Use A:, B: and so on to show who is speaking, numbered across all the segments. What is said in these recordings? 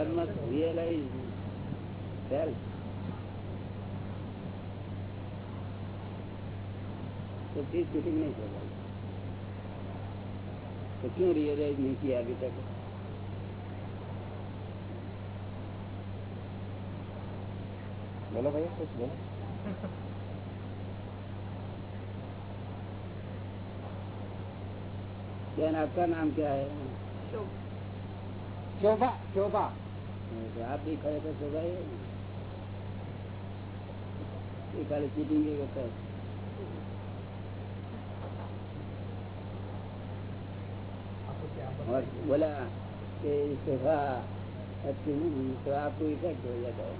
A: one must realize self. तो चीज shooting नहीं कर रहा तो क्यों रियलाइज नहीं किया अभी तक
B: बोलो भैया कुछ बोलो
A: बहन आपका नाम क्या है
B: शोभा शोभा
A: शोभा ये ये खाली ही करता है। और बोला कि शोभा अच्छी नहीं तो आपको इफ़ेक्ट हो जाता है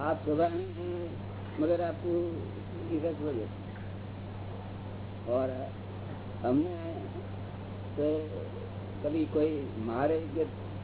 A: आप शोभा नहीं हैं मगर आपको इफ़ेक्ट हो जाता और हमने तो कभी कोई मारे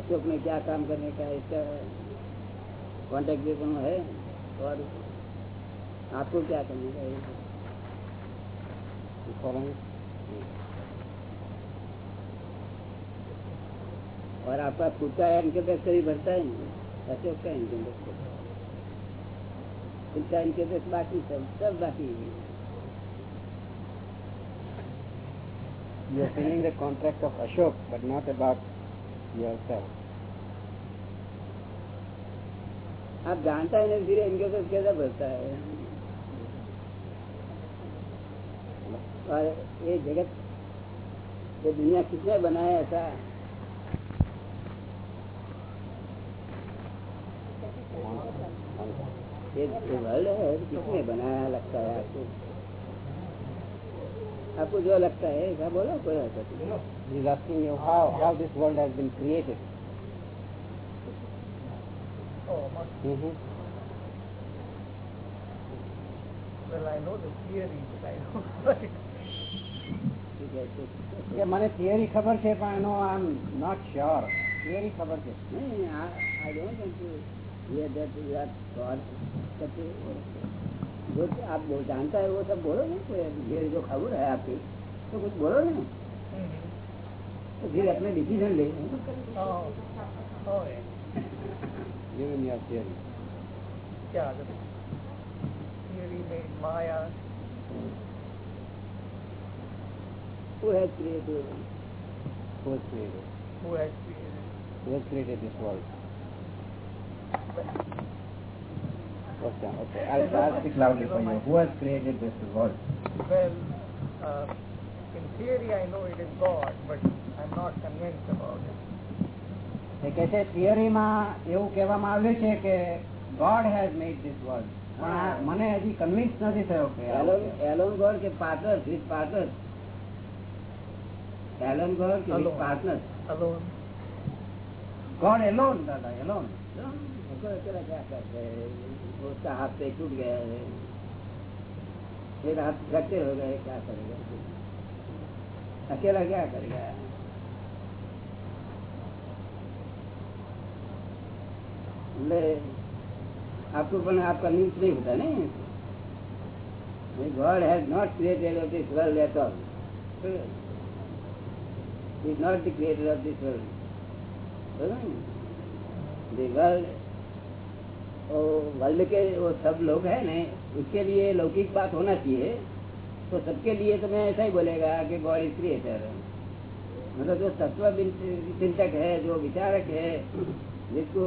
A: अशोक में क्या काम करने का इसका कॉन्टेक्ट भी कोनो है और आपको क्या करने का है? और आपका खुद का इनकम टैक्स कभी भरता है अशोक का इनकम टैक्स खुद का इनकम टैक्स बाकी सब सब बाकी है।
B: You are filling the contract of Ashok, but not about yourself.
A: आप जानता है नहीं फिर इनके साथ कैसा भरता है? और ये जगत, ये दुनिया किसने बनाया ऐसा? ये वर्ल्ड है, किसने बनाया लगता है आपको? आपको जो लगता है, ऐसा बोलो, कोई नहीं।
B: He is asking you how, how this world has been created.
C: Oh, must,
B: Mm-hmm.
C: well, I know the theory, but I don't know it.
A: ठीक है तो
B: કે મને થિયરી ખબર છે પણ એનો I am not sure theory ખબર છે
A: नहीं I don't want to hear that you are god जो आप वो जानता है वो सब बोलो ना कोई ये जो खबर है आपकी तो कुछ बोलो ना
C: જે આપણે decision
A: Who has created?
B: Who has created?
C: Who has created?
B: Who has created this world? Okay. I'll, loudly for you. Who has created this world?
C: Well, uh, theory I know it is God, but I'm not convinced about it.
B: એ કહે છે થિયરીમાં એવું કહેવામાં આવ્યું છે કે God has made this world પણ આ મને હજી કન્વિન્સ નથી થયો કે આવું
A: एलोन
B: છે.
A: एलोन गॉड के partner with partner alone God के with
C: Alone.
A: Partner
C: Alone.
B: God alone દાદા એલોન
A: अकेला क्या करते हैं उसका हाथ से टूट गया है फिर हाथ फ्रैक्चर हो गए क्या करेगा अकेला क्या करेगा पण आपका न्यूज़ नहीं होता नहीं God has not created of this world at all. He is not the creator of this world. The world वो वर्ल्ड के वो सब लोग हैं ना उसके लिए लौकिक बात होना चाहिए तो सबके लिए तो मैं ऐसा ही बोलेगा कि गॉड इज़ क्रिएटर मतलब जो तत्व चिंतक है, जो विचारक है, जिसको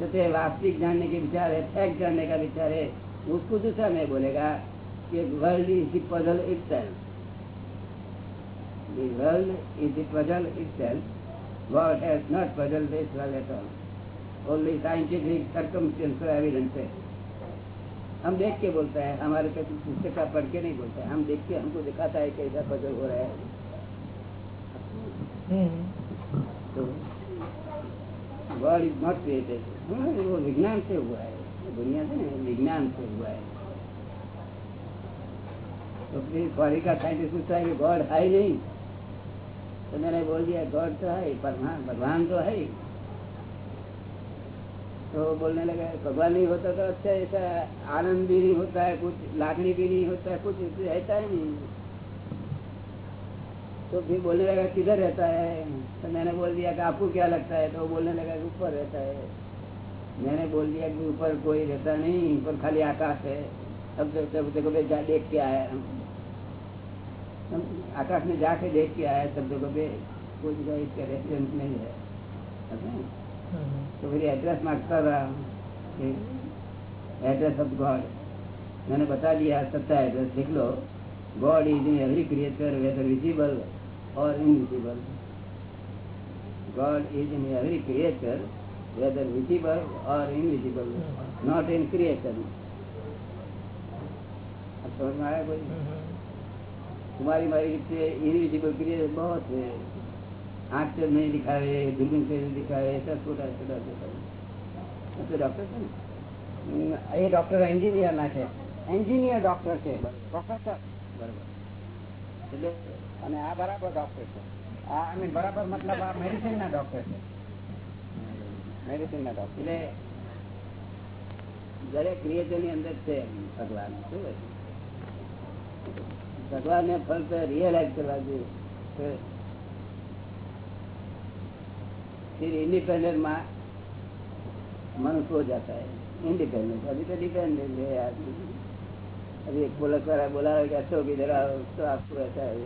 A: जैसे वास्तविक जानने के विचार है फैक्ट जानने का विचार है, उसको दूसरा मैं बोलेगा कि world is the puzzle itself The world is the puzzle itself. God has not puzzled this world at all. Only scientific circumstantial evidence है हम देख के बोलते हैं, हमारे पे पुस्तक का पढ़ के नहीं बोलता है। हम देख के हमको दिखाता है कैसा पजल हो रहा है. तो इज़ नॉट क्रिएटेड वो विज्ञान से हुआ है। दुनिया से विज्ञान से हुआ है। तो फिर का साइंटिस्ट पूछता है कि गॉड है नहीं। तो मैंने बोल दिया, गॉड तो है भगवान भगवान तो ही। तो बोलने लगा, भगवान नहीं होता तो अच्छा ऐसा आनंद भी नहीं होता है, कुछ लाखनी भी नहीं होता है, कुछ रहता है नहीं तो फिर बोलने लगा, किधर रहता है? तो मैंने बोल दिया कि, आपको क्या लगता है? तो बोलने लगा कि, ऊपर रहता है। मैंने बोल दिया कि, ऊपर कोई रहता नहीं, ऊपर खाली आकाश है। तो सब जगह पे देख के आया हम। आकाश में जाके देख के आया सब जगह पे कोई जगह इसका रेफरेंस नहीं है। तो फिर एड्रेस माँगता था एड्रेस ऑफ़ गॉड मैंने बता दिया सत्ता एड्रेस लिख लो God is in every creator whether visible और invisible God is in every creator whether visible और इनविजिबल नॉट इन क्रिएटर अब समझ में आया कोई तुम्हारी मारी इनविजिबल क्रिएटर बहुत है આંખ તો નહીં દેખાય દુર્ગમ છે દિખાવે છોટા તો ડોક્ટર છે ને?
B: એ ડોક્ટર એન્જિનિયર ના છે. એન્જિનિયર ડોક્ટર છે પ્રોફેસર
A: બરોબર. એટલે
B: અને આ બરાબર ડોક્ટર છે. આ આઈ મીન બરાબર મતલબ આ મેડિસિન ના ડોક્ટર છે. મેડિસિન ના ડોક્ટર
A: એટલે દરેક ક્રિએટરની અંદર છે ભગવાન. શું ભગવાન ને ફક્ત રિયલાઇઝ કરવા જોઈએ फिर इंडिपेंडेंट माँ मनुष्य हो जाता है इंडिपेंडेंट अभी तो डिपेंडेंट है आदमी अभी एक पुलिस वाला बोला कि अशोक इधर आओ तो आपको ऐसा है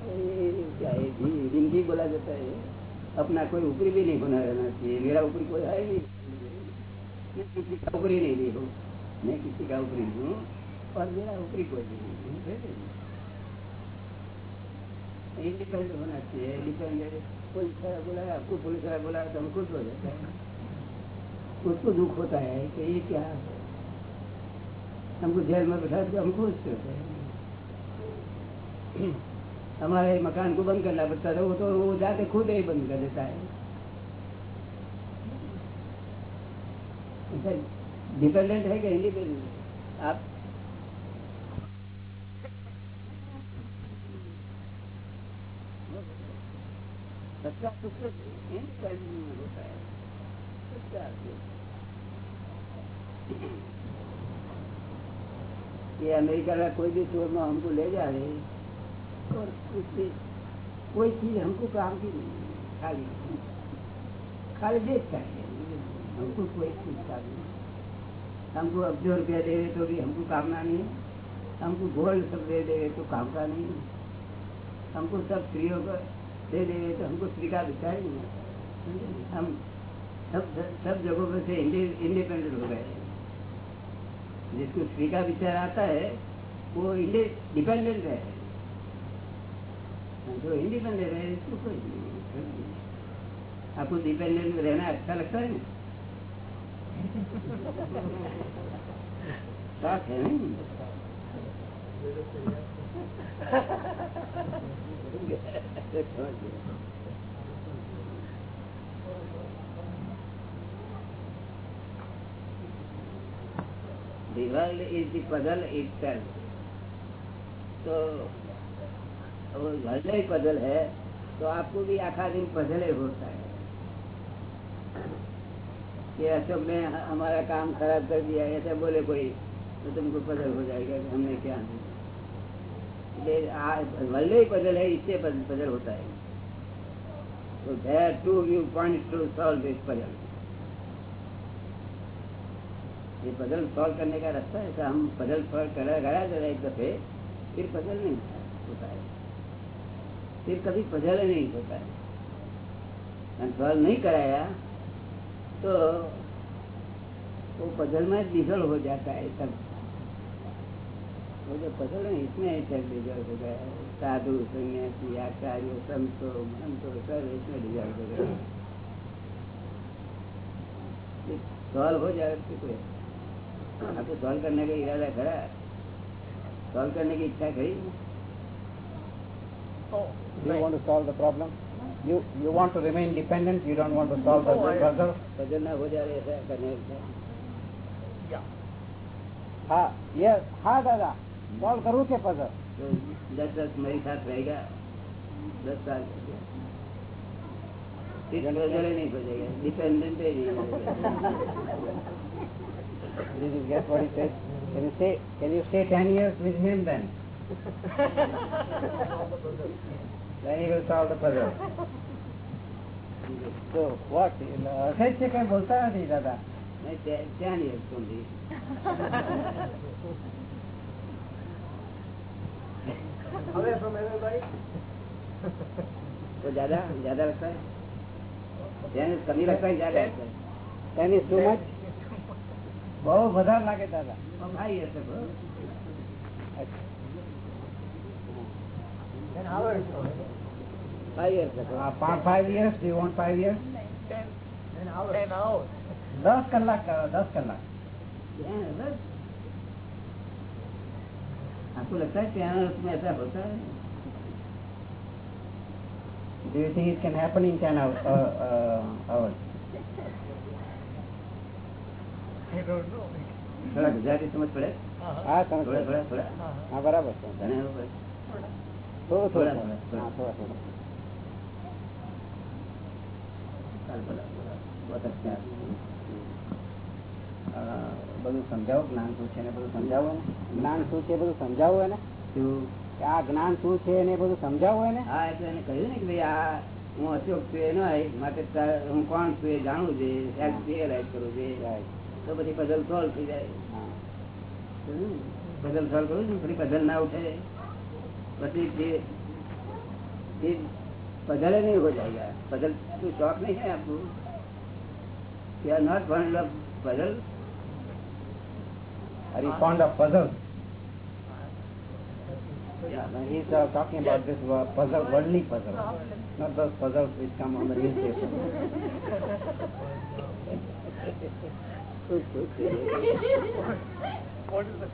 A: ये क्या है जी- जिंदगी बोला जाता है अपना कोई ऊपरी भी नहीं होना रहना चाहिए मेरा ऊपरी कोई है ही नहीं मैं किसी का ऊपरी नहीं ली हूँ मैं किसी का ऊपरी हूँ और मेरा ऊपरी कोई नहीं है इंडिपेंडेंट होना चाहिए इंडिपेंडेंट पुलिस वाला बोला आपको पुलिस वाला बोला तो हम खुश हो जाते हैं उसको दुख होता है कि ये क्या हमको जेल में बैठा तो हम खुश होते हैं हमारे मकान को बंद करना पड़ता था, वो तो वो जाके खुद ही बंद कर देता है। डिपेंडेंट है कि इंडिपेंडेंट आप सच्चा सुख तो में होता है सच्चा ये अमेरिका का कोई भी स्टोर में हमको ले जा रहे। और उससे कोई चीज़ हमको काम की नहीं खाली खाली देखता है। हमको कोई चीज़ का नहीं हमको अब जो रुपया दे तो भी हमको कामना नहीं हमको गोल्ड सब दे दे तो काम का नहीं हमको सब स्त्रियों को दे तो हमको विचार नहीं है। हम सब सब जगहों पर से इंडिपेंडेंट हो गए जिसको का विचार आता है, वो डिपेंडेंट है जो इंडिपेंडेंट है इसको कोई आपको डिपेंडेंट रहना अच्छा लगता है ना है नहीं। The world is ही तो आपको भी आखा दिन पजल ही होता है। कि अशोक ने हमारा काम खराब कर दिया, ऐसा बोले कोई तो तुमको पजल हो जाएगा कि हमने क्या वर्ल्ड ही पजल है, इससे पजल होता है। तो there two view point to solve this puzzle ये पजल सॉल्व करने का रास्ता है हम पजल सॉल्व करा गया जरा एक दफे, फिर पजल नहीं होता है। फिर कभी पजल नहीं होता है। सॉल्व नहीं कराया तो वो पजल में डिजल हो जाता है सब वो जो पजल है इसमें हो गया साधु सन्यासी आचार्य संतो मंतो सब इसमें डिजल हो गया सॉल्व हो जाए तो कोई आपको सॉल्व करने का इरादा करा सॉल्व करने की इच्छा करी
C: Oh,
B: Do you want to solve the problem? You you want to remain dependent. You don't want to solve the puzzle.
A: ना हो जाए ऐसा करने
C: Yeah.
B: हाँ ये हाँ दादा કોલ કરવું કે પછી દસ દસ મારી સાથ રહી ગયા દસ સાલ બોલતા નથી દાદા
C: ત્યાં
A: तो ज्यादा ज्यादा लगता है त्याने कमी लगता है ज्यादा लगता है
B: Ten is too much? બહુ વધારે લાગે દાદા
A: अब भाई ऐसे करो
C: Ten hours.
A: भाई ऐसे करो
B: Uh, five, five years? Do you want five years?
C: Ten. Ten hours. Ten hours.
B: દસ કલાક કરો દસ કલાક
A: क्या है बस आपको लगता है क्या उसमें ऐसा होता है
B: Do you think it can happen in ten hours? Uh, uh, hours?
C: I don't know.
A: थोड़ा गुजराती समझ पड़े
C: Uh-huh.
B: હા તમે
A: थोड़ा थोड़ा थोड़ा
C: Uh-huh.
B: હા બરાબર છે
A: धने हो बस
B: થોડું
A: થોડા,
B: થોડું
A: થોડા,
B: હા થોડા થોડા
A: चल,
B: જ્ઞાન શું છે બધું સમજાવો ને શું આ જ્ઞાન શું છે ને બધું સમજાવો ને
A: હા એટલે એને કહ્યું ને કે ભાઈ આ હું અશોક છું એનો માટે હું કોણ છું એ જાણવું છે કરવું છે. તો પછી પઝલ સોલ્વ થઈ જાય. પઝલ સોલ્વ કરું છું પછી પઝલ ના ઉઠે. પછી જે પઝલ નહીં ઊભો જાય પઝલ શોખ નહીં છે આપણું. You are not one love
B: Are you fond of puzzles?
A: Yeah,
B: he's uh, talking about this uh, puzzle, worldly puzzle, not those puzzles which come on the newspaper.
C: what is the?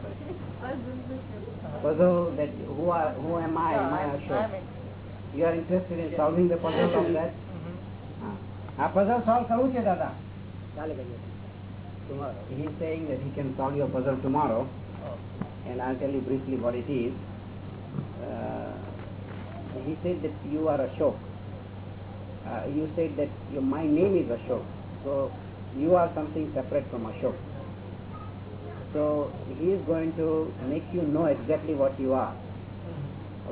B: Puzzle that who are who am I? am I
C: Ashok?
B: You are interested in solving the puzzle of that? આ puzzle solve કરવું છે દાદા
A: ચાલે tomorrow
B: He is saying that he can solve your puzzle tomorrow,
C: Oh.
B: and I'll tell you briefly what it is. Uh, he said that you are Ashok. Uh, you said that your, my name is Ashok. So you are something separate from Ashok. So he is going to make you know exactly what you are.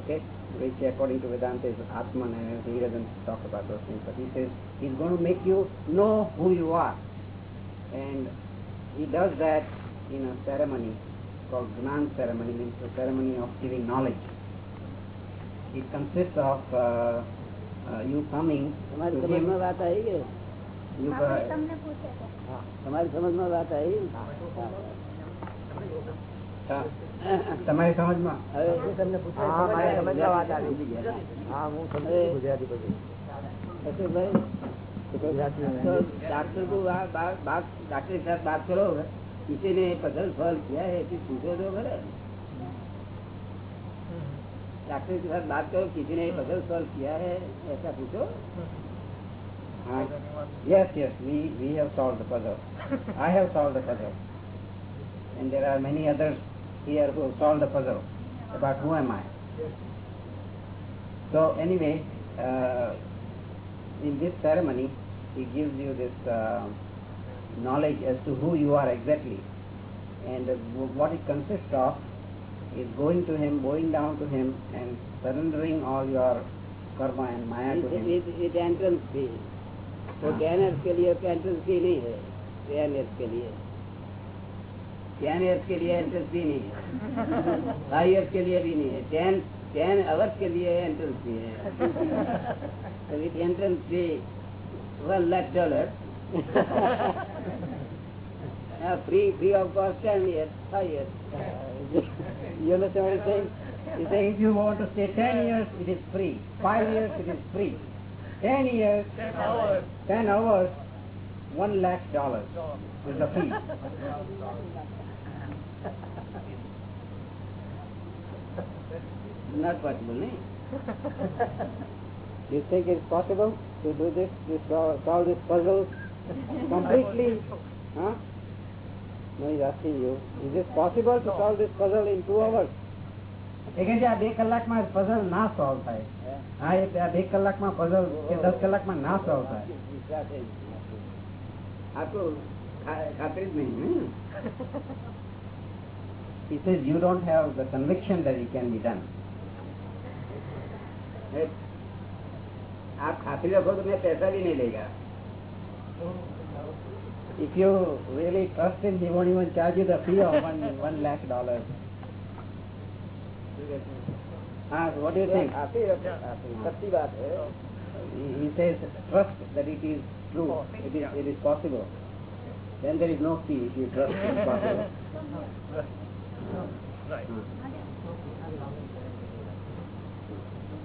B: Okay? Which according to Vedanta is Atman and. He doesn't talk about those things. But he says he's going to make you know who you are. And he does that in a ceremony called Gnan ceremony, means the ceremony of giving knowledge. It consists of uh, uh, you coming
A: તમારી
B: to give,
A: સમજમાં વાત આવી કે
B: you,
D: આપણે
B: uh,
D: તમને પૂછે છે
A: હા, તમારી સમજમાં વાત આવી
B: uh, તમારી સમજમાં
A: હવે તમને
C: હા, મારી સમજમાં વાત આવી.
A: સમજી ગયા.
C: હા હું
A: સમજુ છું
C: ગુજરાતી બધું
A: અશોકભાઈ, तो डॉक्टर को बात डॉक्टर के साथ बात करो किसी ने पजल सॉल्व किया है कि पूछो तो खरे डॉक्टर के साथ बात करो किसी ने पजल सॉल्व किया है ऐसा पूछो
B: Uh, have solved the puzzle. I have solved the puzzle. And there are many others here who have solved the puzzle about who am I. So anyway, uh, in this ceremony, he gives you this uh, knowledge as to who you are exactly. And uh, w- what it consists of is going to him, bowing down to him and surrendering all your karma and maya to him.
A: With entrance fee तो ten years के लिए entrance फी नहीं है ten years के लिए ten years के लिए entrance फी नहीं है फाइव ईयर्स के लिए भी नहीं है टेन टेन आवर्स के लिए एंट्रेंस फी है तो with entrance fee one lakh dollars. Ah, free, free of cost, ten years, five years.
B: you understand what I'm saying? You say if you want to stay ten years, it is free. Five years, it is free. Ten years,
C: ten hours,
B: ten hours, one lakh dollars is the fee.
A: Not possible, eh?
D: You think it's possible to do this, to solve, solve this puzzle completely? huh? No, he's asking you. Is it possible to solve this puzzle in two hours?
B: એ કે આ બે કલાકમાં puzzle ના solve થાય હા એ બે કલાકમાં પઝલ કે દસ કલાકમાં ના સોલ્વ થાય
A: આટલું ખાતરી જ નહીં
B: He says you don't have the conviction that it can be done.
A: आप खातिर रखो तो मैं पैसा भी नहीं लेगा
B: If you really trust him, he won't even charge you the fee of one, one lakh dollars. Ah, what do you think?
D: खातिर रखो, खातिर। सच्ची बात है
B: He, he says trust that it is true, it is, it is possible. Then there is no fee if you trust it is possible.
C: Right.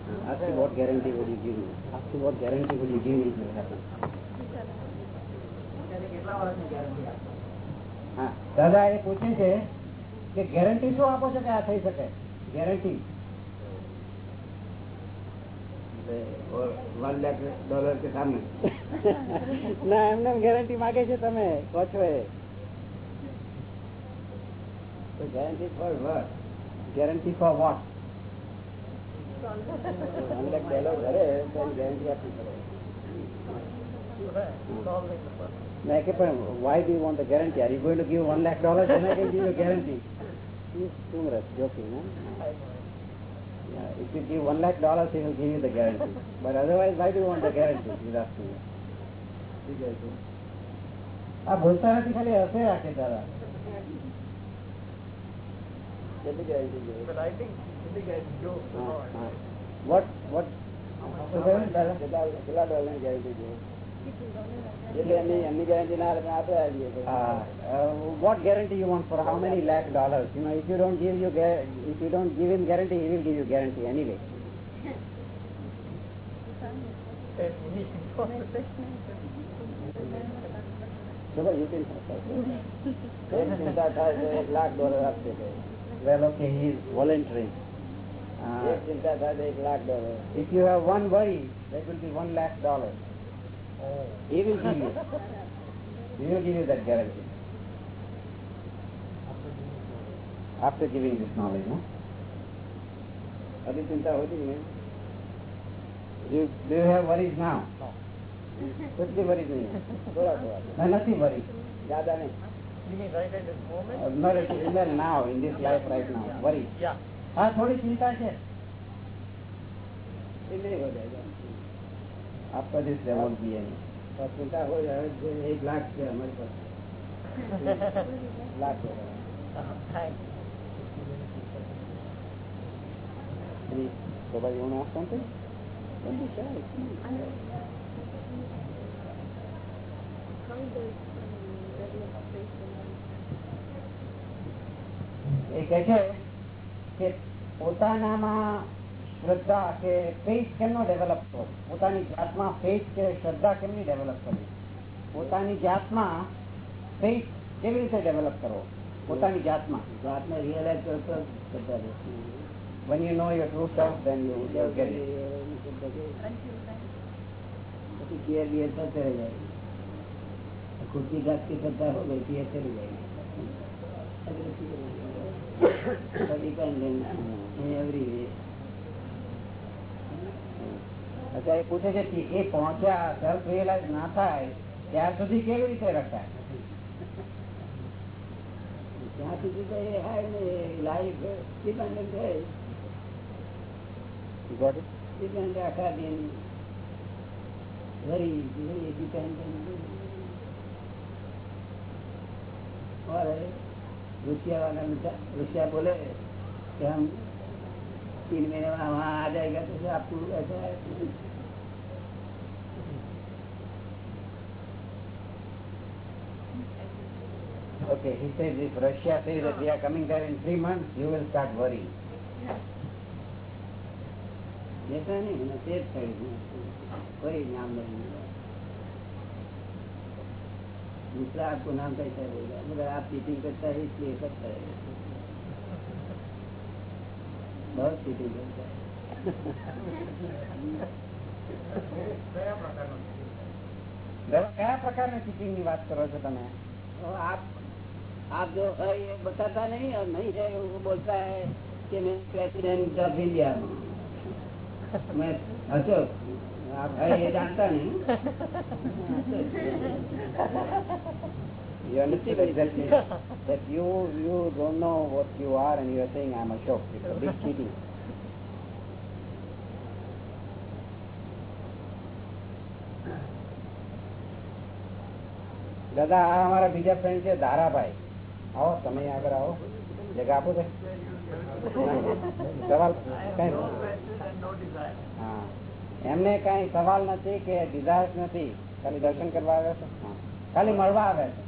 B: him what guarantee would you give me it will happen. હા દાદા એ પૂછે છે કે guarantee શું આપો છો કે આ થઈ શકે ગેરંટી
A: और वन लाख डॉलर के सामने
B: ના એમને ગેરંટી માગે છે તમે કહો છો એ
A: तो guarantee for work guarantee for what અંદર પહેલો
C: ભરે તો ગેરંટી આપી
B: મેં કે પણ why do want the guarantee are you going to give 1 lakh dollar and I can give you guarantee is too much
C: joking no
B: Yeah, if you give one lakh dollars, he will give you the guarantee. But otherwise, why do you want the guarantee? He's asking you. આ બોલતા નથી ખાલી હશે રાખે દાદા
A: Ah,
B: uh, what guarantee you want for how many lakh dollars? You know, if you don't give, you get, if you don't give him guarantee, he will give you guarantee anyway.
C: Yes. Shubha,
A: you can talk about it. Then he said that has a lakh dollar up to him.
B: Well, okay, he is voluntary. Uh, if you have one worry, that will be one lakh dollar.
C: Oh.
B: He will give you. He will give you that guarantee. After giving this knowledge, no?
A: Adi chinta hoti
B: hai. You do you have worries now?
C: No.
B: कुछ भी worries नहीं है.
A: थोड़ा
B: No, nothing worries.
A: ज़्यादा नहीं.
C: You mean right at this moment?
B: No, in the now, in this life right now. Worries.
C: Yeah.
A: હા થોડી ચિંતા છે આપવા દે ચિંતા હોય એક લાખ છે અમારી પાસે
C: lakh
B: Provide you want to ask something? Don't be shy. એ કહે છે કે પોતાનામાં શ્રદ્ધા કે ફેસ કેમનો ડેવલપ કરો પોતાની જાતમાં ફેસ કે શ્રદ્ધા કેમની ડેવલપ કરવી પોતાની જાતમાં ફેસ કેવી રીતે ડેવલપ કરવો? પોતાની જાતમાં.
A: જાતને રિયલાઇઝ કરતો
B: When you know your true self, then you will get it.
A: પછી કેર બિયર પર ચડે જાય. ખુરશી ઘાસ કરતા હોય કેર ચડી જાય. but you can learn in every
B: way. અત્યારે પૂછે છે કે એ પહોંચ્યા સેલ્ફ રિયલાઇઝ ના થાય ત્યાં સુધી કેવી રીતે રખાય
A: ત્યાં સુધી તો એ હાય ને લાઈફ ડિપેન્ડન્ટ રહે
B: ડિપેન્ડ આખા દિન
A: very, very dependent. All right. Dependent और रुसिया वाला मिटा- रुसिया बोले कि हम तीन महीने में वहाँ आ जाएगा तो फिर आपको ऐसा है
B: Okay, he says if Russia says that we are coming there in three months, you will start worrying.
A: ऐसा नहीं होना तेज खड़ी कोई नाम नहीं दूसरा आपको नाम कैसा देगा मगर आप चीटिंग करता है इसलिए करता है बहुत चीटिंग करता है
C: કયા પ્રકારનો
D: દાદા કયા પ્રકારની ચીટિંગ ની વાત કરો છો તમે
A: और आप आप जो है ये बताता नहीं और नहीं है वो बोलता है कि मैं प्रेसिडेंट ऑफ इंडिया मैं अशोक आप है ये जानता नहीं
B: You understand that, that you you don't know what you are and you are saying I'm Ashok. It's a big cheating. દાદા આ અમારા બીજા ફ્રેન્ડ છે ધારાભાઈ આવો તમે આગળ આવો જગા આપો છે સવાલ હા એમને કઈ સવાલ નથી કે ડિઝાયર નથી ખાલી દર્શન કરવા આવે છે ખાલી મળવા આવે છે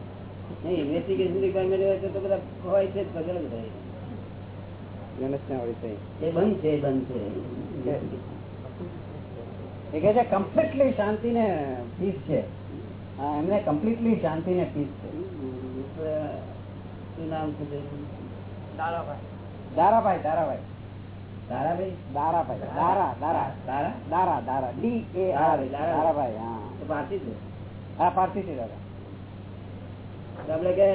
A: નહીં ઇન્વેસ્ટિગેશન ડિપાર્ટમેન્ટ હોય જ થાય છે
B: એ કહે કમ્પ્લીટલી શાંતિ ને પીસ છે. શાંતિ ને પીસ છે.
A: શું નામ
C: દારાભાઈ.
B: દારાભાઈ દારાભાઈ. દારાભાઈ? દારા? દારા
A: દારા.
B: દારા? દારા? ડી એ
A: દારાભાઈ
B: હા.
A: પારસી છે?
B: હા પારસી છે દાદા.
A: તો આપણે કે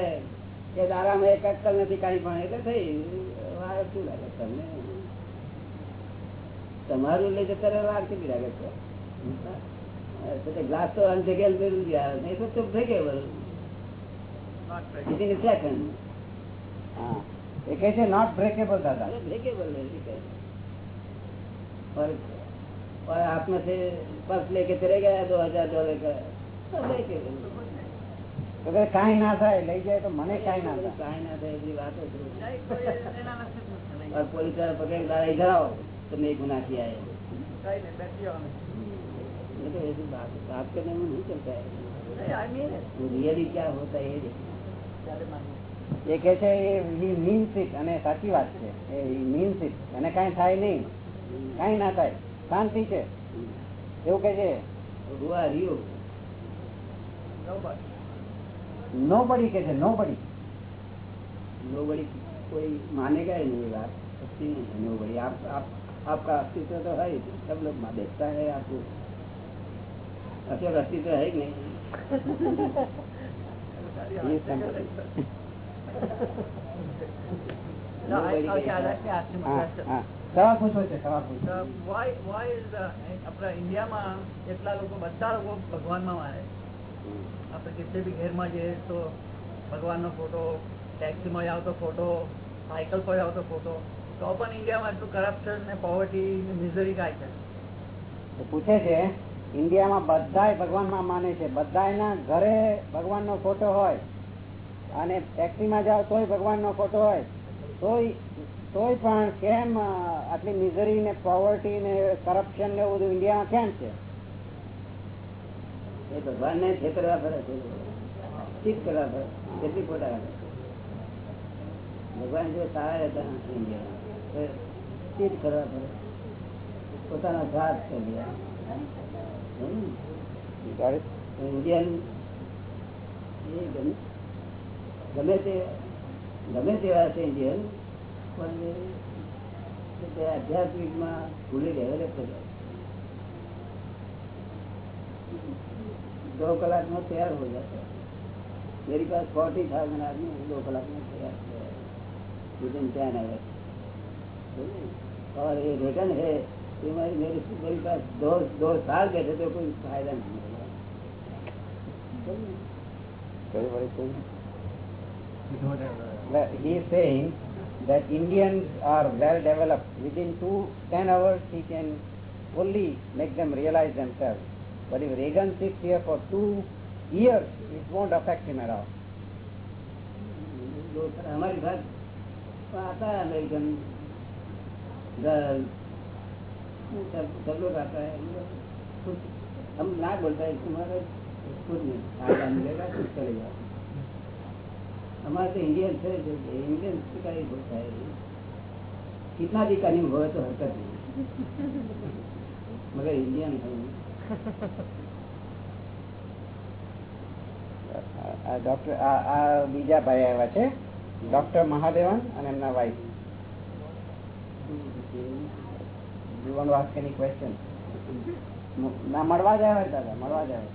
A: કે દારામાં એક અક્કલ નથી કાંઈ પણ એટલે થઈ વાર શું લાગે તમને તમારું લઈ જતા રહે વાર કેટલી લાગે છે ગ્લાસ તો અનજગેલ પેલું ગયા નહીં તો ચૂપ થઈ ગયો
C: not right.
A: It in second
B: હા એ કહે છે નોટ બ્રેકેબલ દાદા
A: अरे ब्रेकेबल है ठीक है और और आप में से पर्स लेके चले गया दो हजार डॉलर का
B: કાંઈ ના થાય લઈ જાય તો મને કાંઈ ના થાય
A: काहे ना था ऐसी बात है
C: નહીં, કોઈ એના નસીબ નથી.
A: और पुलिस वाला पकड़ दादा इधर आओ तुमने ये गुनाह किया है
C: કઈ નહીં, બેસી જવાનું.
A: ये तो ऐसी बात है बात करने में नहीं चलता है
C: નહીં, I mean it.
A: वो रियली क्या होता है ये देखो
C: ત્યારે માની.
B: એ કહે છે એ મીન્સ ઇટ અને સાચી વાત છે એ મીન્સ ઇટ એને કાંઈ થાય નહીં કાંઈ ના થાય શાંતિ છે એવું કહે છે
A: हुआ रियो
C: Nobody.
B: નો બડી કે છે નો બડી
A: नो बड़ी कोई मानेगा ही नहीं ये बात सच्ची नहीं है नो बड़ी आप आप आपका अस्तित्व तो है ही, सब लोग मा- देखता है आपको अशोक अस्तित्व है कि नहीं
B: He is somebody.
C: No, I,
A: Nobody
C: okay,
A: can-
C: I'd like to ask him a
B: હા
C: question.
B: હા સવાલ પૂછવો છે સવાલ પૂછવો
C: Uh, why why is uh, આપણા ઇન્ડિયામાં એટલા લોકો બધા લોકો ભગવાનમાં માને આપણે કેટલી બી ઘેરમાં જઈએ તો ભગવાનનો ફોટો ટેક્સીમાં આવતો ફોટો સાયકલ પર આવતો ફોટો તો પણ ઇન્ડિયામાં એટલું કરપ્શન ને પોવર્ટી ને મિઝરી કાય છે?
B: પૂછે છે, ઇન્ડિયામાં બધાય ભગવાનમાં માને છે બધાના ઘરે ભગવાનનો ફોટો હોય અને ટેક્સીમાં જાઓ તોય ભગવાનનો ફોટો હોય, તોય તોય પણ કેમ આટલી મિઝરી ને પોવર્ટી ને કરપ્શન ને બધું ઇન્ડિયામાં કેમ છે?
A: એ ભગવાન ને છેતરવા ફરે છે. ચીટ કરવા ફરે કેટલી ખોટા ભગવાન જો સારા નથી ઇન્ડિયામાં કરવા ફરે પોતાના ઘાત કરી
B: Got it?
A: ઇન્ડિયન એ ગમે. ગમે તે ગમે તેવા છે ઇન્ડિયન પણ આધ્યાત્મિકમાં ભૂલી ડેવલપ કર્યા दो कलाक में तैयार हो जाता है मेरे पास फोर्टी थाउज़ेंड आदमी है, दो कलाक में तैयार हो जाए विद इन टेन आवर्स और ये रिटर्न है कि मेरी मेरे मेरे पास दो दो साल बैठे तो कोई फ़ायदा नहीं.
B: Well, he is saying that Indians are well developed. Within two, ten hours, he can fully make them realize themselves. But if Reagan sits here for two years, it won't affect him at all.
A: आता है हम ना बोलता है तुम्हारा कुछ चलेगा। हमारे तो इंडियन से इंडियन का ही होता है। कितना भी कनिंग हो तो हरकत नहीं। मगर इंडियन है।
B: ડોક્ટર આ બીજા ભાઈ આવ્યા છે. ડોક્ટર મહાદેવન અને એમના વાઈફ જીવન એની ક્વેશ્ચન ના મળવા જ આવ્યા દાદા મળવા જ આવ્યા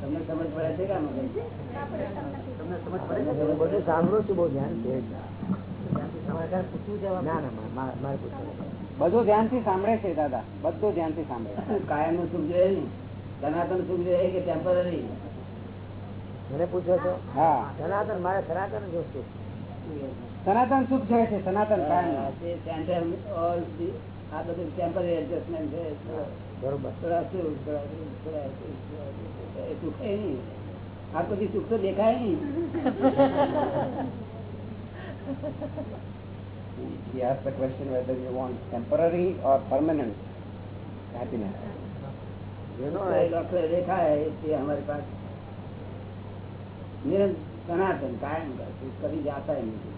A: તમને સમજ પડે છે કે?
C: તમને સમજ પડે છે?
D: બધું સાંભળું છું બહુ ધ્યાન ના ના મારે પૂછવું
B: બધું ધ્યાનથી સાંભળે છે દાદા. બધું ધ્યાનથી સાંભળે
A: કાયમનું સુખ જોઈએ સનાતન સુખ જોઈએ કે ટેમ્પરરી
D: મને પૂછો છો?
B: હા.
D: સનાતન મારે સનાતન જોશું
B: સનાતન સુખ જોઈએ છે સનાતન કાયમ.
A: આ બધું ટેમ્પરરી એડજસ્ટમેન્ટ છે
D: બરોબર.
A: થોડા સુખ થોડા એ નહીં. આ બધી સુખ તો દેખાય નહીં.
B: He asked the question whether you want temporary or permanent happiness.
D: You know,
A: तो डॉक्टर देखा है कि हमारे पास निरंतर सनातन कायम का सुख कभी जाता ही नहीं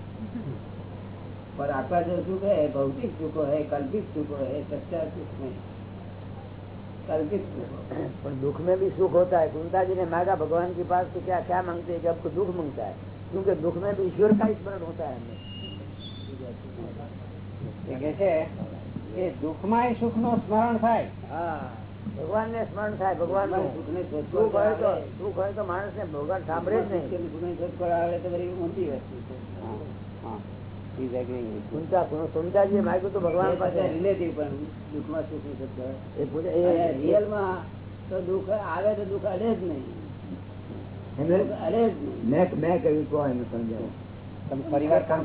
A: पर आपका जो सुख है भौतिक सुख है कल्पित सुख है सच्चा सुख नहीं कल्पित सुख
D: पर दुख में भी सुख होता है। कुंता जी ने मांगा भगवान के पास तो क्या क्या मांगते हैं कि आपको दुख माँगता है? क्योंकि दुख में भी ईश्वर का स्मरण होता है हमें।
B: કે છે તો દુઃખમાં સુખનું સ્મરણ થાય
D: ભગવાન ને સ્મરણ થાય ભગવાન
A: સુખ
D: તો દુઃખ હોય તો માણસ ને ભગવાન જ નહીં.
A: આવે તો બધી મેં
D: કહ્યું કહો એને સમજાવું. કૃષ્ણ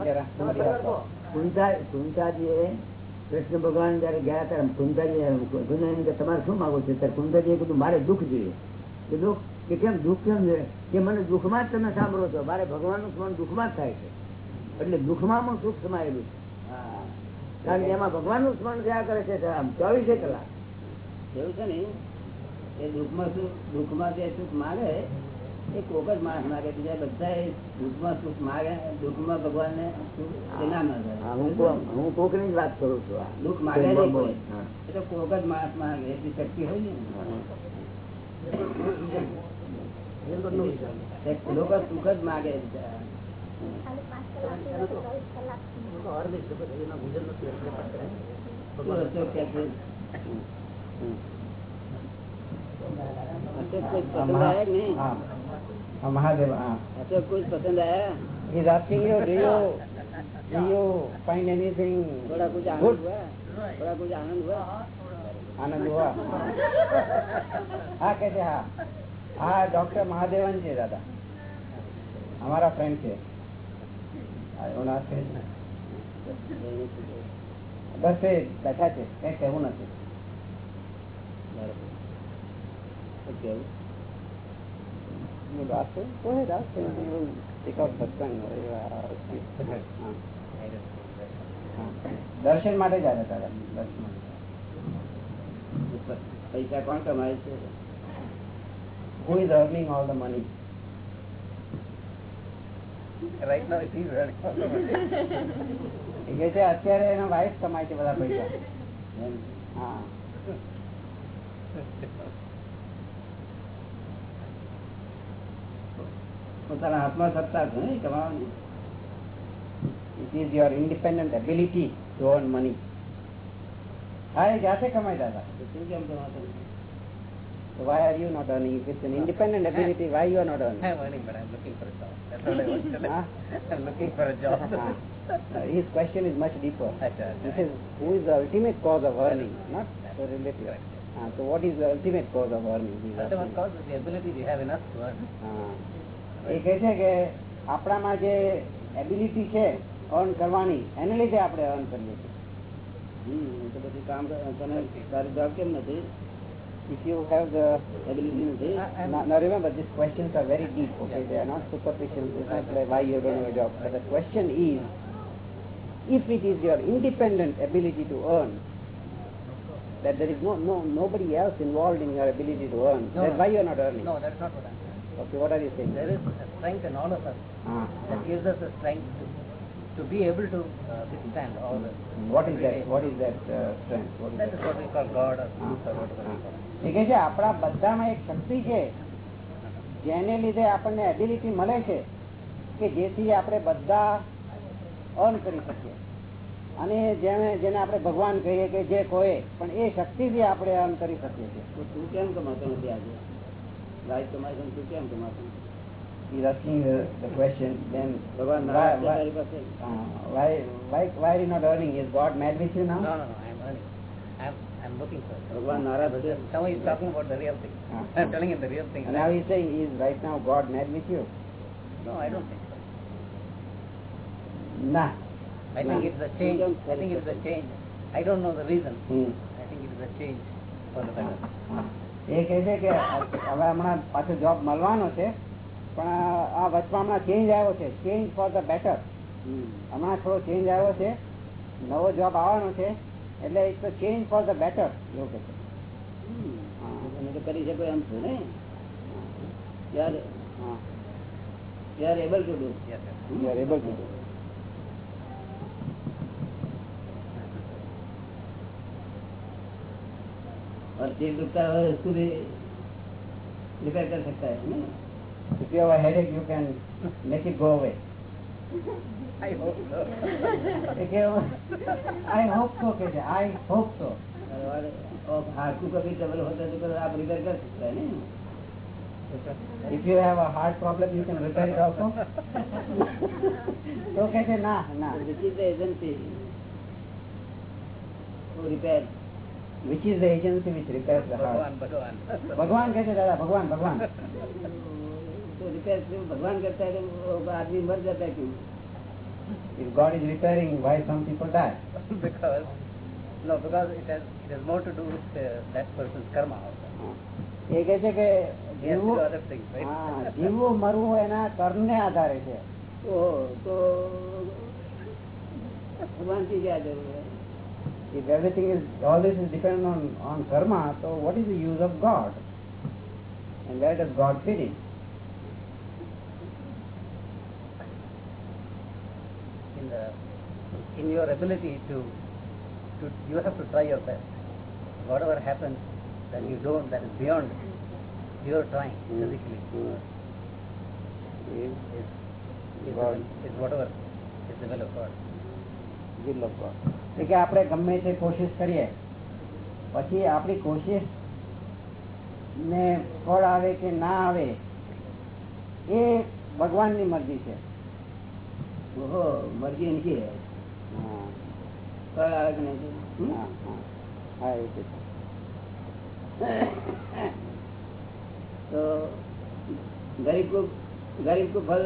D: ભગવાન જયારે ગયા ત્યારે કુંતાજી કુંતાજી તમારે શું માગો છો? ત્યારે કુંતાજી કીધું મારે દુઃખ જોઈએ. કે દુઃખ કે કેમ દુઃખ કેમ છે? કે મને દુઃખમાં જ તમે સાંભળો છો. મારે ભગવાનનું સ્મરણ દુઃખમાં જ થાય છે. એટલે દુઃખમાં પણ સુખ સમાયેલું છે. કારણ કે એમાં ભગવાનનું સ્મરણ થયા કરે છે આમ ચોવીસે કલાક.
A: એવું છે ને? એ દુઃખમાં સુખ દુઃખમાં જે સુખ માગે એ કોક જ માણસ માગે બીજા બધા એ દુઃખમાં સુખ માગે દુઃખમાં ભગવાન ને ના
D: હા, હું
A: માગે
D: કો- હું કોકની જ વાત કરું છું આ.
A: દુઃખ માગે નહીં કોઈ.
D: હા.
A: એ તો કોક જ માણસ માગે એટલી શક્તિ હોય ને એ લોકો સુખ જ માગે બિચારા.
B: महादेव
A: अशोक कुछ पसंद आया?
B: Is asking you do you do you find anything
A: थोड़ा कुछ आनंद हुआ? थोड़ा कुछ आनंद हुआ?
B: आनंद हुआ। कैसे? डॉक्टर महादेवन છે દાદા हमारा फ्रेंड છે બસ એ બેઠા છે કઈ કહેવું નથી
A: બરાબર
B: કેવું will pick out satsang. હા. હા. દર્શન માટે જ આવ્યા દાદા દર્શન માટે.
A: પૈસા કોણ કમાય છે
B: Who is earning all the money? Right now he is earning all the money. એ કહે છે અત્યારે એના વાઇફ કમાય છે બધા પૈસા
A: એમ.
B: હા
A: પોતાના હાથમાં સત્તા છે ને કમાવાની
B: It is your independent ability to earn money. હા એ જાતે કમાય દાદા
A: તો શું કેમ કમાતો
B: So why are you not earning? If it's an independent ability, why you are not earning?
E: I'm earning, but I'm looking for a job. That's what I want to know.
B: Huh?
E: I'm looking for a job.
B: Uh, his question is much deeper.
E: Acha, acha.
B: This is who is the ultimate cause of earning, not the relative.
E: Correct.
B: Uh, so what is the ultimate cause of earning? He is
E: Ultimate
B: asking.
E: cause is the ability we have enough to earn.
B: હા. એ કહે છે કે આપણામાં જે ability છે earn કરવાની એને લીધે આપણે અર્ન કરીએ છીએ
A: હમ એ તો બધું કામ કરે. તને તારી જોબ કેમ નથી
B: If you have the
A: ability નથી
B: now, now remember these questions are very deep, okay? They are not superficial. It's not like why you're going to a job. But the question is, if it is your independent ability to earn, that there is no, no nobody else involved in your ability to earn.
E: No.
B: That's why you are not earning.
E: No, that's not what I'm saying.
B: Okay, what are you saying?
E: There is a strength in all of us
B: Ah,
E: that
B: ah.
E: gives us the strength to, to be able to uh, withstand all the.
B: What is that? What is that uh, strength? What is
E: That that is what we call God or
B: Ah,
E: or whatever it.
D: છે આપણા બધામાં એક શક્તિ છે જેને લીધે આપણને ability મળે છે કે જેથી આપણે બધા અર્ન કરી શકીએ અને જેને જેને આપણે ભગવાન કહીએ કે જે કોઈ પણ એ શક્તિથી આપણે અર્ન કરી શકીએ છીએ
A: તો તું કેમ કમાતો નથી આજે લાઈફ કમાય છે ને તું કેમ કમાતો નથી?
B: He's asking the, the question, then
A: ભગવાન
B: why,
A: નારાજ છે
B: why,
A: તારી પાસે
B: uh, why, why, why are you not earning? Is God mad with you now?
E: No, no, no, I'm earning. I'm, I'm looking for it.
A: ભગવાન નારાજ છે
E: Now he's talking about the real thing.
B: Ah.
E: I'm telling him the real thing.
B: And now he's saying, is right now God mad with you?
E: No, I don't think so.
B: Nah.
E: I think
B: No.
E: it's a change. I think it's a change. I don't know the reason.
B: Hmm.
E: I think it is a change for the better.
D: એ કહે છે કે હવે હમણાં પાછો job મળવાનો છે પણ આ- વચમાં હમણાં ચેન્જ આવ્યો છે. Change for the better
A: hmm.
D: હમણાં થોડો ચેન્જ આવ્યો છે. નવો જોબ આવવાનો છે. એટલે it change for the better એવું કે છે.
A: કરી શકો એમ છું ને. યાર
D: હા.
A: યાર એબલ ટુ ડુ
E: યાર એબલ
B: ટુ are
A: और तीन रुपया उसको भी रिपेयर कर सकता है
B: if you have a you can make it go away
E: I hope so
D: ठीक है आई होप सो
A: और हार्ट को भी ट्रबल होता है तो आप रिपेयर कर सकते हैं ना
B: if you have a heart problem you can repair it also
D: तो कहते ना ना.
A: This is the agency to repair
B: which is the agency which repairs the heart.
E: ભગવાન
D: ભગવાન કહે છે દાદા ભગવાન ભગવાન
A: ભગવાન કરતા આદમી મર જતા ક્યુ
B: If God is repairing, why some people die?
E: because no, because it has it has more to do with uh, that person's karma.
D: એ કહે છે કે જીવવું જીવવું મરવું એના કર્મને આધારે છે
A: તો ભગવાન થી ક્યાં જરૂર
B: If everything is, all this is dependent on, on karma, so what is the use of God? And where does God fit in?
E: in the in your ability to to you have to try your best. Whatever happens that you don't that is beyond your trying
B: Mm.
E: physically
B: Is
E: is is, the, is whatever is the will of God.
B: will of God.
D: કે આપણે ગમે તે કોશિશ કરીએ. પછી આપણી કોશિશ ને ફળ આવે કે ના આવે એ ભગવાનની છે.
A: ઓહો મરજી નથી ફળ આવે નહીં? હા એ
E: છે. તો ગરીબ
B: કો
E: ગરીબ
B: કો
E: ફળ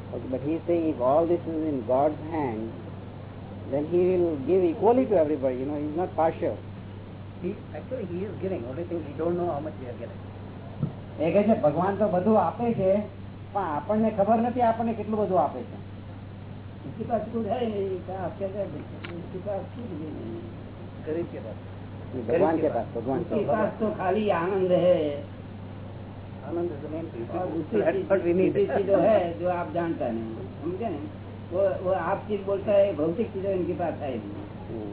B: Ah, okay,
E: but
B: he is saying if all this is in God's hand, then He will give equally to everybody. You know, He is not partial.
E: He actually he is giving. Only thing we don't know how much we are getting.
D: એ કહે છે ભગવાન તો બધું આપે છે પણ આપણને ખબર નથી આપણને કેટલું બધું આપે છે
A: उसके पास कुछ है नहीं क्या आप कहते हैं उसके पास कुछ भी नहीं
E: गरीब के पास
B: ये भगवान के पास भगवान के
A: उसके
B: पास
A: पास तो खाली आनंद है जो है जो आप जानता नहीं समझे वो वो आप चीज़ बोलता है भौतिक चीज़ें इनके पास है
B: Hmm,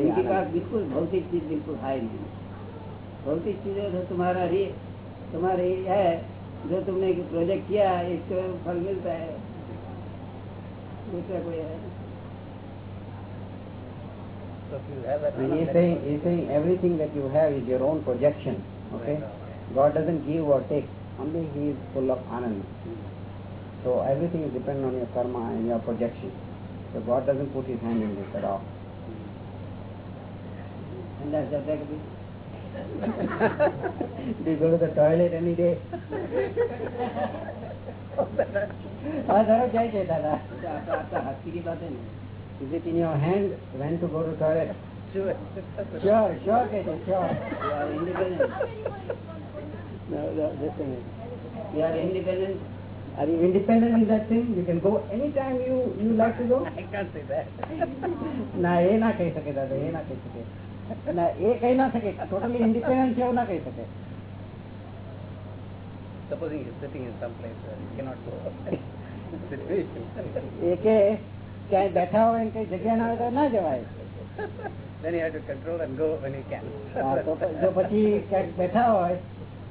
A: इनके पास बिल्कुल भौतिक चीज़ बिल्कुल है नहीं भौतिक चीज़ें तो तुम्हारा ही तुम्हारी है जो तुमने प्रोजेक्ट किया इसको फल मिलता है दूसरा कोई है
E: So if you
B: is saying everything that you have is your own projection. Okay? God doesn't give or take. Only He is full of anand. So everything is depend on your karma and your projection. So God doesn't put His hand in this at all.
A: And that's just like
B: Do you go to the toilet any day? Is it in your hand when to go to toilet?
E: Sure.
D: Sure sure કે છે sure
A: You are independent.
B: No, no, just a minute.
A: You are independent.
B: Are you independent in that thing? You can go anytime you you like to go?
E: I can't say that.
D: ના એ ના કહી શકે દાદા એ ના કહી શકે ના એ કહી ના શકે ટોટલી ઇન્ડિપેન્ડન્ટ છે એવું ના કહી શકે
E: Supposing he's sitting in some place where he cannot go. Situation.
D: એ કે ક્યાંય બેઠા હોય ને કઈ જગ્યા ના હોય તો ના જવાય
E: then you have to control and go when you can.
D: હા, તો પ- જો પછી ક્યાંક બેઠા હોય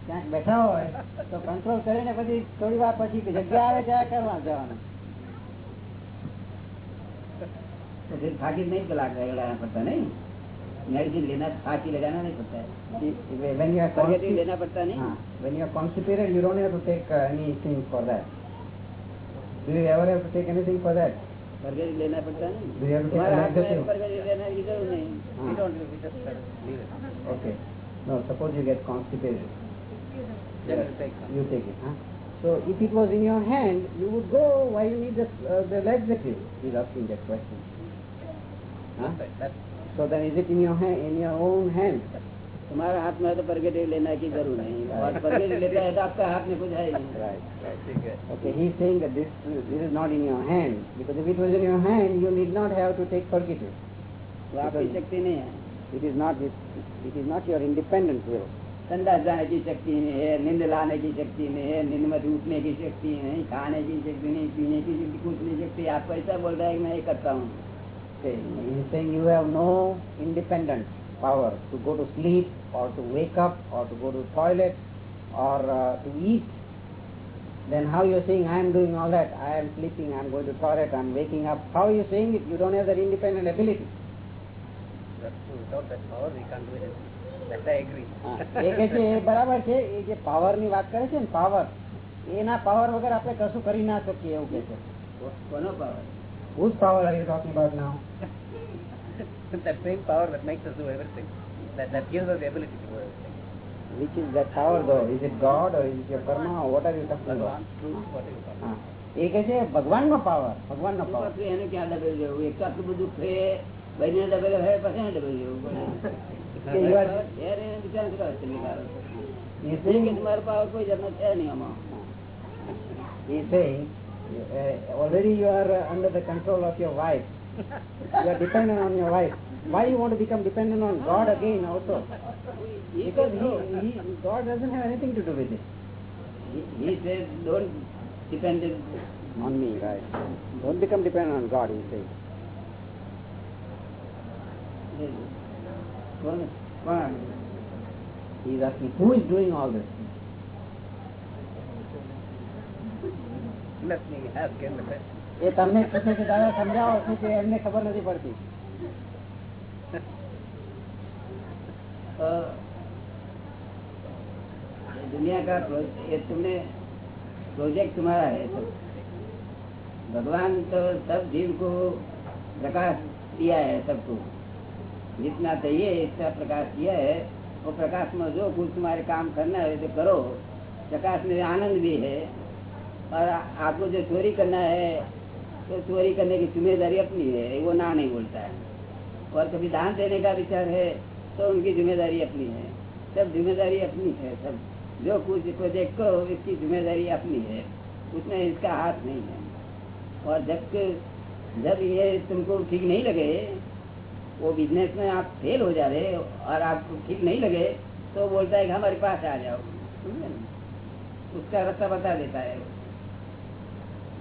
D: ક્યાંક બેઠા હોય તો કંટ્રોલ કરીને પછી થોડી વાર પછી જગ્યા આવે ત્યાં કરવા જવાનું
A: तो फिर फाकी नहीं लगा लगाना पड़ता नहीं मेडिसिन लेना फाकी लगाना नहीं पड़ता है
B: When you are
A: Forgetting
B: consti-
A: लेना पड़ता नहीं
B: Ah, when you are constipated, you don't have to take uh, anything for that. Do you ever have to take anything for that?
A: પરગેરી
E: લેના
B: પડતા
E: નહીં તમારા હાથમાં પરગેરી લેના જરૂર નહીં
B: okay No, suppose you get constipated.
E: Yes, you take
B: it. So if it was in your hand, you would go. Why you need the, uh, the legs with you? Asking that question. Huh? So then is it in your hand, in your own hand?
A: तुम्हारा हाथ में तो फॉरगेटिव लेना की ज़रूरत नहीं और फॉरगेटिव लेता है तो आपका हाथ में कुछ है ही नहीं
B: Right. Right.
E: pretty good.
B: Okay, he's saying that this this is not in your hand because if it was in your hand, you need not have to take purgative.
A: वो आपकी शक्ति नहीं है
B: It is not it, it is not your independent will.
A: संदास जाने की शक्ति नहीं है नींद लाने की शक्ति नहीं है नींद में उठने की शक्ति नहीं खाने की शक्ति नहीं पीने की शक्ति कुछ नहीं शक्ति आपको ऐसा बोल रहा है कि मैं ये करता हूँ
B: you have no independent power to go to sleep or to wake up or to go to the toilet or uh, to eat, then how you're saying, I am doing all that, I am sleeping, I am going to toilet, I am waking up, how are you saying it? You don't have that independent ability.
E: That's Without that power, we can't do it. That I agree.
D: એ કે છે એ બરાબર છે એ જે power ની વાત કરે છે ને પાવર એના પાવર વગર આપણે કશું કરી ના શકીએ એવું કે છે
A: કોનો power
B: whose power are you talking about now now?
E: that same power that makes us do everything. That, that gives us the ability to do everything.
B: Which is that power though? Is it God or is it your karma or what are you talking about?
E: Bhagwan, truth, what is it?
B: Ah.
D: એ કે છે ભગવાન નો power ભગવાન નો power
A: પાછું એને ક્યાં double જવું એક તો આટલું બધું છે બને ડબલ હોય પછી એને ડબલ જવું પડે
B: કે you are-
A: ત્યારે એને વિચાર શું કરે છે નિકાલો?
B: He is
A: કેમ કે
B: saying,
A: તમારો પાવર કોઈ જાતનો છે નહીં આમાં
B: he is saying uh, already you are uh, under the control of your wife. you are dependent on your wife. Why you want to become dependent on God again also? Because he, he, God doesn't have anything to do with it.
A: He, he says, don't depend
B: on me, right? Don't become dependent on God, he says. He is asking, who is doing all this?
E: Let me ask him the question.
D: એ તમને પૂછે કે દાદા સમજાવો શું કે એમને ખબર નથી પડતી
A: अ, दुनिया का प्रो- ये तुमने प्रोजेक्ट तुम्हारा है सब भगवान तो सब जीव को प्रकाश दिया है सबको जितना चाहिए इतना प्रकाश दिया है वो प्रकाश में जो कुछ तुम्हारे काम करना है तो करो प्रकाश में आनंद भी है और आ- आपको जो चोरी करना है तो चोरी करने की ज़िम्मेदारी अपनी है, वो ना नहीं बोलता है। और कभी दान देने का विचार है तो उनकी ज़िम्मेदारी अपनी है। सब ज़िम्मेदारी अपनी है, सब। जो कुछ प्रोजेक्ट करो इसकी ज़िम्मेदारी अपनी है। उसमें इसका हाथ नहीं है। और जब जब ये तुमको ठीक नहीं लगे, वो बिज़नेस में आप फेल हो जा रहे और आपको ठीक नहीं लगे तो बोलता है कि हमारे पास आ जाओ? उसका रास्ता बता देता है वो।
B: Did you understand the whole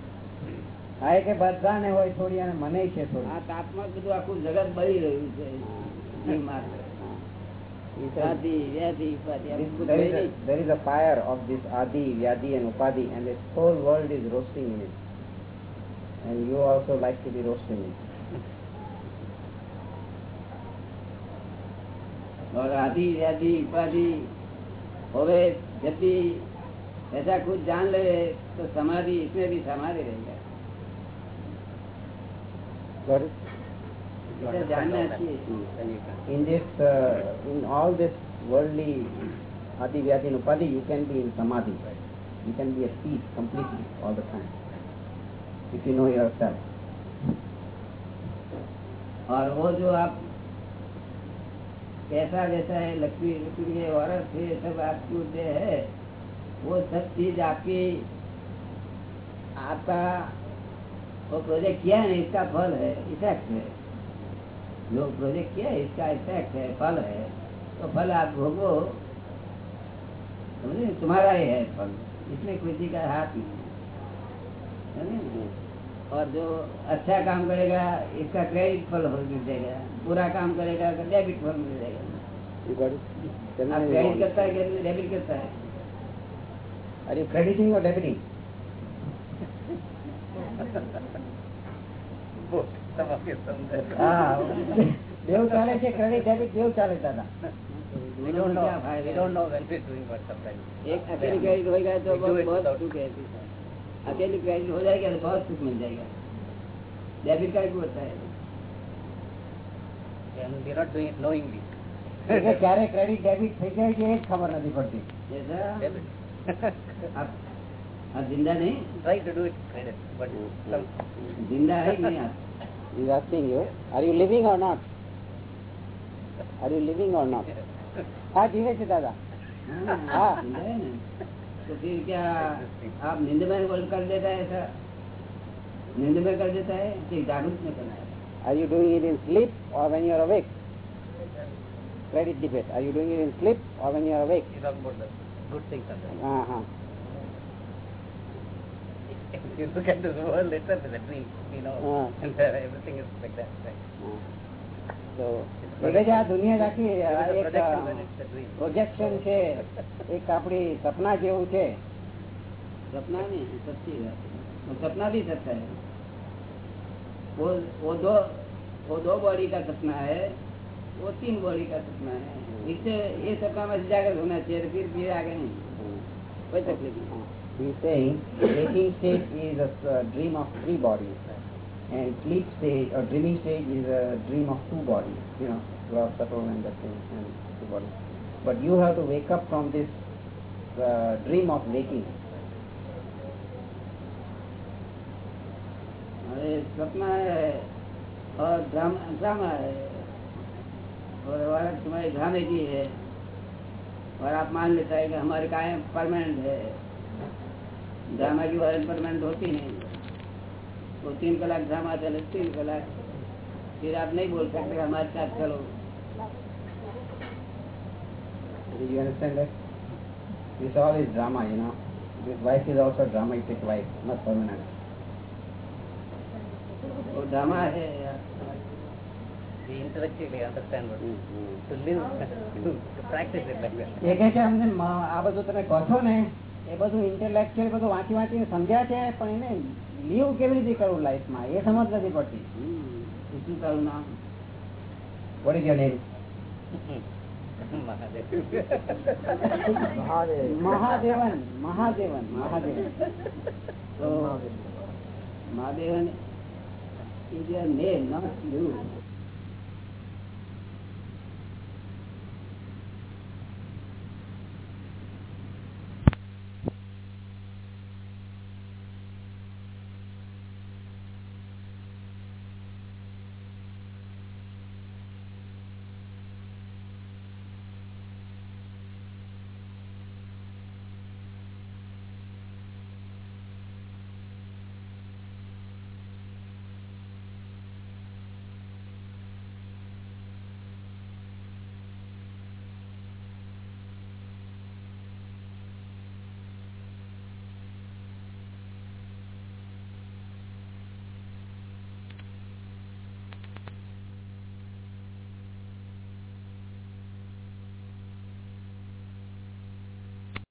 D: હા એ કે બધાને હોય થોડી અને મને છે થોડી
A: આ તાપમાં બધું આખું જગત બળી રહ્યું છે જીવ માત્ર
B: He said,
A: આદિ વ્યાધિ ઉપાધિ આ
B: this,
A: બધું
B: there,
A: કઈ
B: is a,
A: નહીં.
B: there is a fire of this Adi, Vyadi and Upadi and this whole world is roasting in it. And you also like to be roasting it.
A: और आदि व्याधि उपाधि होवे जब भी ऐसा कुछ जान ले तो समाधि इसमें भी समाधि रहेगा
E: You can.
B: In this, uh, in all this worldly Adi, Vyadi and Upadi, you can be in Samadhi. You can be at peace completely all the time. If you know yourself.
A: और वो जो आप कैसा जैसा है लक्ष्मी लक्ष्मी के औरत है सब आपकी जो है वो सब चीज़ आपकी आपका वो प्रोजेक्ट किया है ना इसका फल है इफ़ेक्ट है। जो प्रोजेक्ट किया है इसका इफ़ेक्ट है फल है तो फल आप भोगो। समझे? तुम्हारा ही है फल इसमें किसी का हाथ नहीं है? और जो अच्छा काम करेगा इसका क्रेडिट फल हो मिल जाएगा बुरा काम करेगा तो डेबिट फल मिल जाएगा। आप क्रेडिट करता है डेबिट करता है।
B: Are you crediting or debiting?
E: Both. Some of you, some that.
D: હા દેવ ચાલે છે ક્રેડિટ ડેબિટ દેવ ચાલે દાદા
E: We don't know. We don't know when we're doing what sometimes.
A: एक अकेली क्रेडिट होगा तो
E: We do
A: बहुत
E: it
A: बहुत
E: without-
A: सुख है अकेली क्रेडिट हो जाएगा तो बहुत सुख मिल जाएगा डेबिट कार्ड को होता है
E: And we're not doing it knowingly.
D: એટલે ક્યારે ક્રેડિટ ડેબિટ થઈ જાય છે એ જ ખબર નથી પડતી
A: ज़िंदा नहीं?
E: Try to do it but
A: ज़िंदा है नहीं आप
B: you asking you are you living और नॉट आर
D: यू लिविंग और नॉट
A: हाँ
D: जीवे
A: से दादा। हाँ तो फिर क्या आप नींद में कर देता है ऐसा? नींद में कर देता है? कि जागरूक में करना है
B: are you doing it in sleep और when you are awake credit debate are you doing it in sleep और when you are awake
E: good things
B: हाँ
E: हाँ। you look at this world itself as a dream, you know,
B: Ah.
E: and uh, everything is like that, right?
B: Uh, so,
D: એટલે જે આ દુનિયા આખી
E: There is a
D: એક
E: projection when it's a dream.
D: Projection છે એક આપણી સપના જેવું છે
A: सपना नहीं सच्ची बात है। वो सपना भी सच्चा है वो वो दो वो दो बॉडी का सपना है वो तीन बॉडी का सपना है इससे ये सपना में जाकर होना चाहिए तो फिर फिर आगे नहीं कोई तकलीफ नहीं
B: he's saying waking stage is a uh, dream of three bodies and sleep stage or dreaming stage is a dream of two bodies, you know, gross, subtle and the thing and two bodies. But you have to wake up from this uh, dream of waking.
A: सपना है और drama drama है और की है और आप मान लेता है कि हमारे कायम परमानेंट है ड्रामा की वारंट परमानेंट होती नहीं वो तीन कलाक ड्रामा चले तीन कलाक फिर आप नहीं बोल सकते कि हमारे साथ चलो
B: Do you understand that? This all is drama, you know. This wife is also dramatic wife, not permanent.
A: वो ड्रामा है
E: We intellectually understand what to live, to, to practice it like that.
D: એ કહે છે અમને મ- આ બધું તમે કહો છો ને એ બધું ઇન્ટેલેક્ચ્યુઅલ બધું વાંચી વાંચીને સમજ્યા છે પણ એને લીવ કેવી રીતે કરવું લાઈફમાં એ સમજ નથી પડતી.
A: શું તારું નામ?
B: What ગયો your
D: Mahadevan Mahadevan
A: Mahadevan. Mahadevan is your name not you.